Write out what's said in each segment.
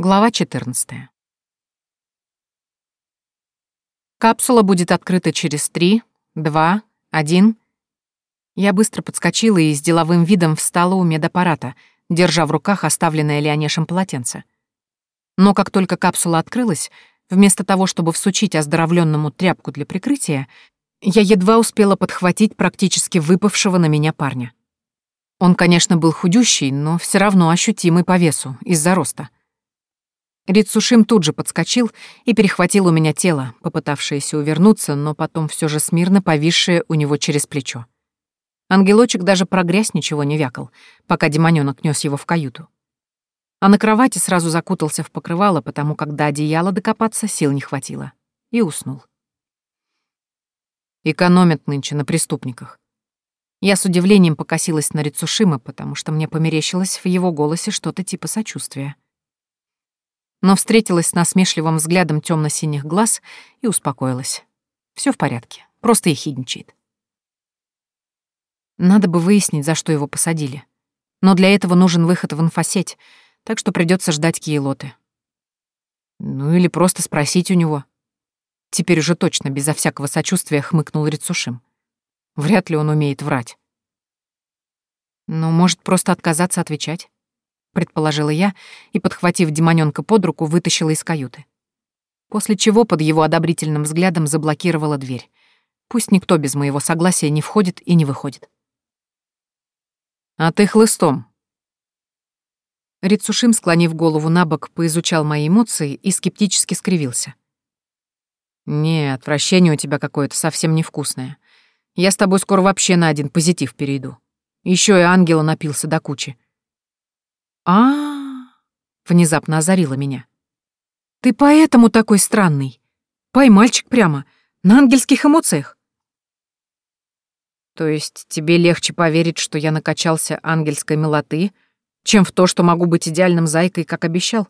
Глава 14. Капсула будет открыта через три, два, один. Я быстро подскочила и с деловым видом встала у медаппарата, держа в руках оставленное Леонешем полотенце. Но как только капсула открылась, вместо того, чтобы всучить оздоровленному тряпку для прикрытия, я едва успела подхватить практически выпавшего на меня парня. Он, конечно, был худющий, но все равно ощутимый по весу из-за роста. Рицушим тут же подскочил и перехватил у меня тело, попытавшееся увернуться, но потом все же смирно повисшее у него через плечо. Ангелочек даже про грязь ничего не вякал, пока демонёнок нёс его в каюту. А на кровати сразу закутался в покрывало, потому как до одеяла докопаться сил не хватило. И уснул. Экономят нынче на преступниках. Я с удивлением покосилась на Рицушима, потому что мне померещилось в его голосе что-то типа сочувствия но встретилась с насмешливым взглядом темно-синих глаз и успокоилась. Все в порядке, просто ехидничает. Надо бы выяснить, за что его посадили. Но для этого нужен выход в инфосеть, так что придется ждать Киелоты. Ну или просто спросить у него. Теперь уже точно, безо всякого сочувствия, хмыкнул Рицушим. Вряд ли он умеет врать. Но может просто отказаться отвечать предположила я и, подхватив демонёнка под руку, вытащила из каюты. После чего под его одобрительным взглядом заблокировала дверь. Пусть никто без моего согласия не входит и не выходит. «А ты хлыстом». Рицушим, склонив голову на бок, поизучал мои эмоции и скептически скривился. «Не, отвращение у тебя какое-то совсем невкусное. Я с тобой скоро вообще на один позитив перейду. Еще и ангела напился до кучи а, внезапно озарила меня. «Ты поэтому такой странный. Поймальчик прямо, на ангельских эмоциях». «То есть тебе легче поверить, что я накачался ангельской милоты, чем в то, что могу быть идеальным зайкой, как обещал?»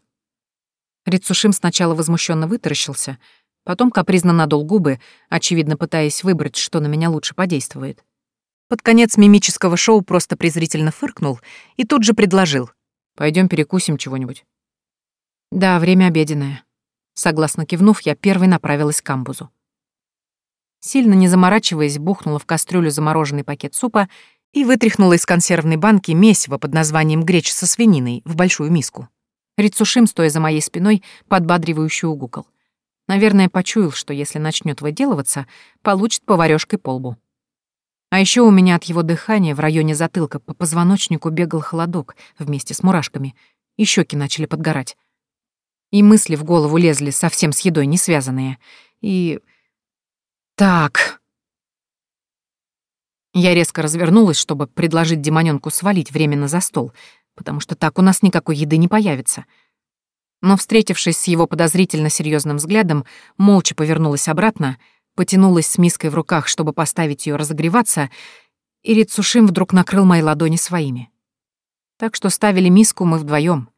Рицушим сначала возмущенно вытаращился, потом капризно надул губы, очевидно пытаясь выбрать, что на меня лучше подействует. Под конец мимического шоу просто презрительно фыркнул и тут же предложил. Пойдем перекусим чего-нибудь. Да, время обеденное. Согласно кивнув, я первой направилась к амбузу. Сильно не заморачиваясь, бухнула в кастрюлю замороженный пакет супа и вытряхнула из консервной банки месиво под названием греча со свининой в большую миску. Рицушим, стоя за моей спиной, подбадривающе угукал. Наверное, почуял, что если начнет выделываться, получит поварёшкой по лбу. А еще у меня от его дыхания в районе затылка по позвоночнику бегал холодок вместе с мурашками, и щеки начали подгорать. И мысли в голову лезли совсем с едой не связанные. И... Так... Я резко развернулась, чтобы предложить демонёнку свалить временно за стол, потому что так у нас никакой еды не появится. Но, встретившись с его подозрительно серьезным взглядом, молча повернулась обратно — потянулась с миской в руках, чтобы поставить ее разогреваться, и Рицушим вдруг накрыл мои ладони своими. Так что ставили миску мы вдвоем.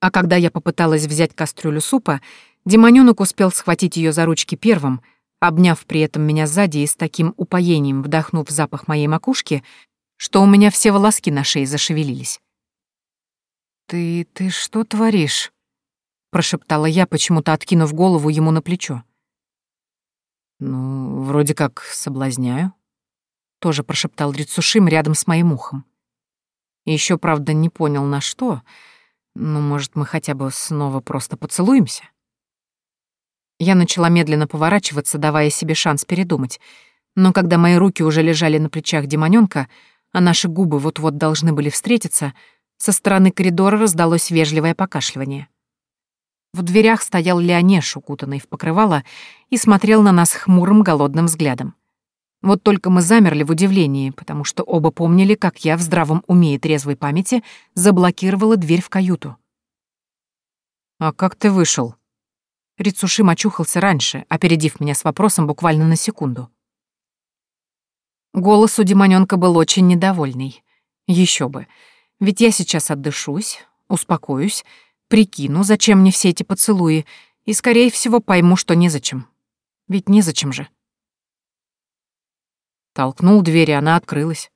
А когда я попыталась взять кастрюлю супа, демонёнок успел схватить ее за ручки первым, обняв при этом меня сзади и с таким упоением вдохнув запах моей макушки, что у меня все волоски на шее зашевелились. «Ты... ты что творишь?» — прошептала я, почему-то откинув голову ему на плечо. «Ну, вроде как соблазняю», — тоже прошептал Рицушим рядом с моим ухом. Еще, правда, не понял, на что. Ну, может, мы хотя бы снова просто поцелуемся? Я начала медленно поворачиваться, давая себе шанс передумать. Но когда мои руки уже лежали на плечах демонёнка, а наши губы вот-вот должны были встретиться, со стороны коридора раздалось вежливое покашливание. В дверях стоял Леонеш, укутанный в покрывало, и смотрел на нас хмурым голодным взглядом. Вот только мы замерли в удивлении, потому что оба помнили, как я в здравом уме и трезвой памяти заблокировала дверь в каюту. «А как ты вышел?» Рицушим очухался раньше, опередив меня с вопросом буквально на секунду. Голос у демонёнка был очень недовольный. Еще бы. Ведь я сейчас отдышусь, успокоюсь Прикину, зачем мне все эти поцелуи, и, скорее всего, пойму, что незачем. Ведь незачем же. Толкнул дверь, и она открылась.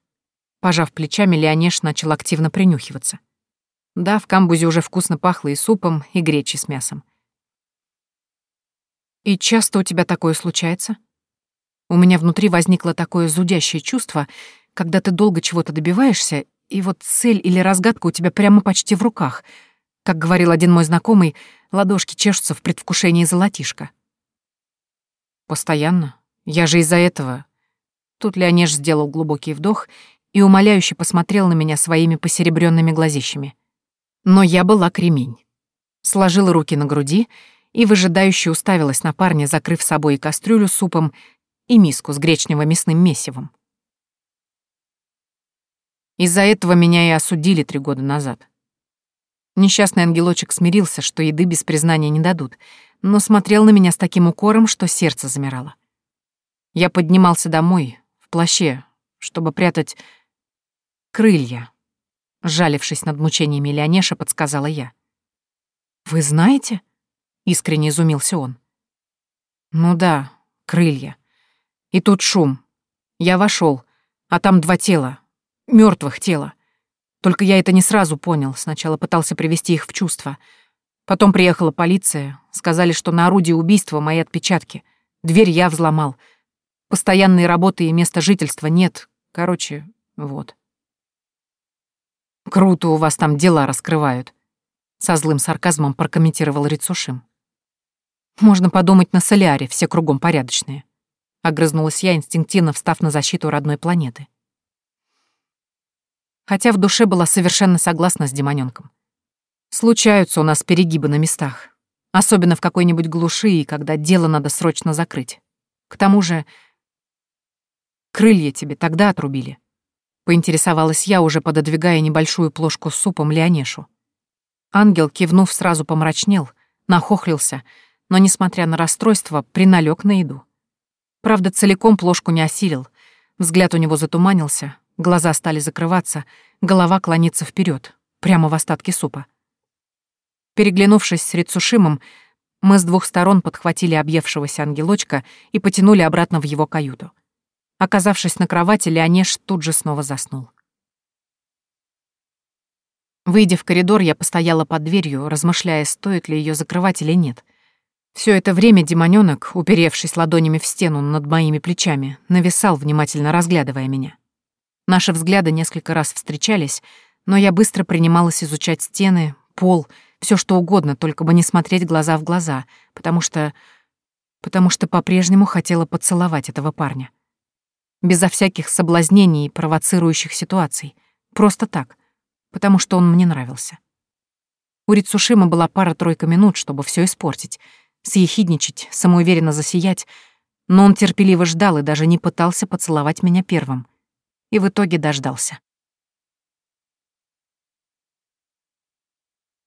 Пожав плечами, Леонеш начал активно принюхиваться. Да, в камбузе уже вкусно пахло и супом, и гречей с мясом. «И часто у тебя такое случается?» У меня внутри возникло такое зудящее чувство, когда ты долго чего-то добиваешься, и вот цель или разгадка у тебя прямо почти в руках. Как говорил один мой знакомый, ладошки чешутся в предвкушении золотишка. Постоянно. Я же из-за этого. Тут Леонеж сделал глубокий вдох и умоляюще посмотрел на меня своими посеребрёнными глазищами. Но я была кремень. Сложила руки на груди и выжидающе уставилась на парня, закрыв собой и кастрюлю с супом, и миску с гречнево-мясным месивом. Из-за этого меня и осудили три года назад. Несчастный ангелочек смирился, что еды без признания не дадут, но смотрел на меня с таким укором, что сердце замирало. Я поднимался домой, в плаще, чтобы прятать крылья. Жалившись над мучениями Леонеша, подсказала я. «Вы знаете?» — искренне изумился он. «Ну да, крылья. И тут шум. Я вошел, а там два тела, мертвых тела. Только я это не сразу понял, сначала пытался привести их в чувство. Потом приехала полиция, сказали, что на орудии убийства мои отпечатки. Дверь я взломал. Постоянной работы и места жительства нет. Короче, вот. «Круто у вас там дела раскрывают», — со злым сарказмом прокомментировал Рицушим. «Можно подумать, на Соляре все кругом порядочные», — огрызнулась я, инстинктивно встав на защиту родной планеты хотя в душе была совершенно согласна с демонёнком. Случаются у нас перегибы на местах, особенно в какой-нибудь глуши и когда дело надо срочно закрыть. К тому же крылья тебе тогда отрубили. Поинтересовалась я, уже пододвигая небольшую плошку с супом Леонешу. Ангел, кивнув, сразу помрачнел, нахохлился, но, несмотря на расстройство, приналёг на еду. Правда, целиком плошку не осилил. Взгляд у него затуманился, Глаза стали закрываться, голова клонится вперед, прямо в остатки супа. Переглянувшись с Рицушимом, мы с двух сторон подхватили объевшегося ангелочка и потянули обратно в его каюту. Оказавшись на кровати, Леонеж тут же снова заснул. Выйдя в коридор, я постояла под дверью, размышляя, стоит ли ее закрывать или нет. Все это время демонёнок, уперевшись ладонями в стену над моими плечами, нависал, внимательно разглядывая меня. Наши взгляды несколько раз встречались, но я быстро принималась изучать стены, пол, все что угодно, только бы не смотреть глаза в глаза, потому что... потому что по-прежнему хотела поцеловать этого парня. Безо всяких соблазнений и провоцирующих ситуаций. Просто так, потому что он мне нравился. У Рицушима была пара-тройка минут, чтобы все испортить, съехидничать, самоуверенно засиять, но он терпеливо ждал и даже не пытался поцеловать меня первым — и в итоге дождался.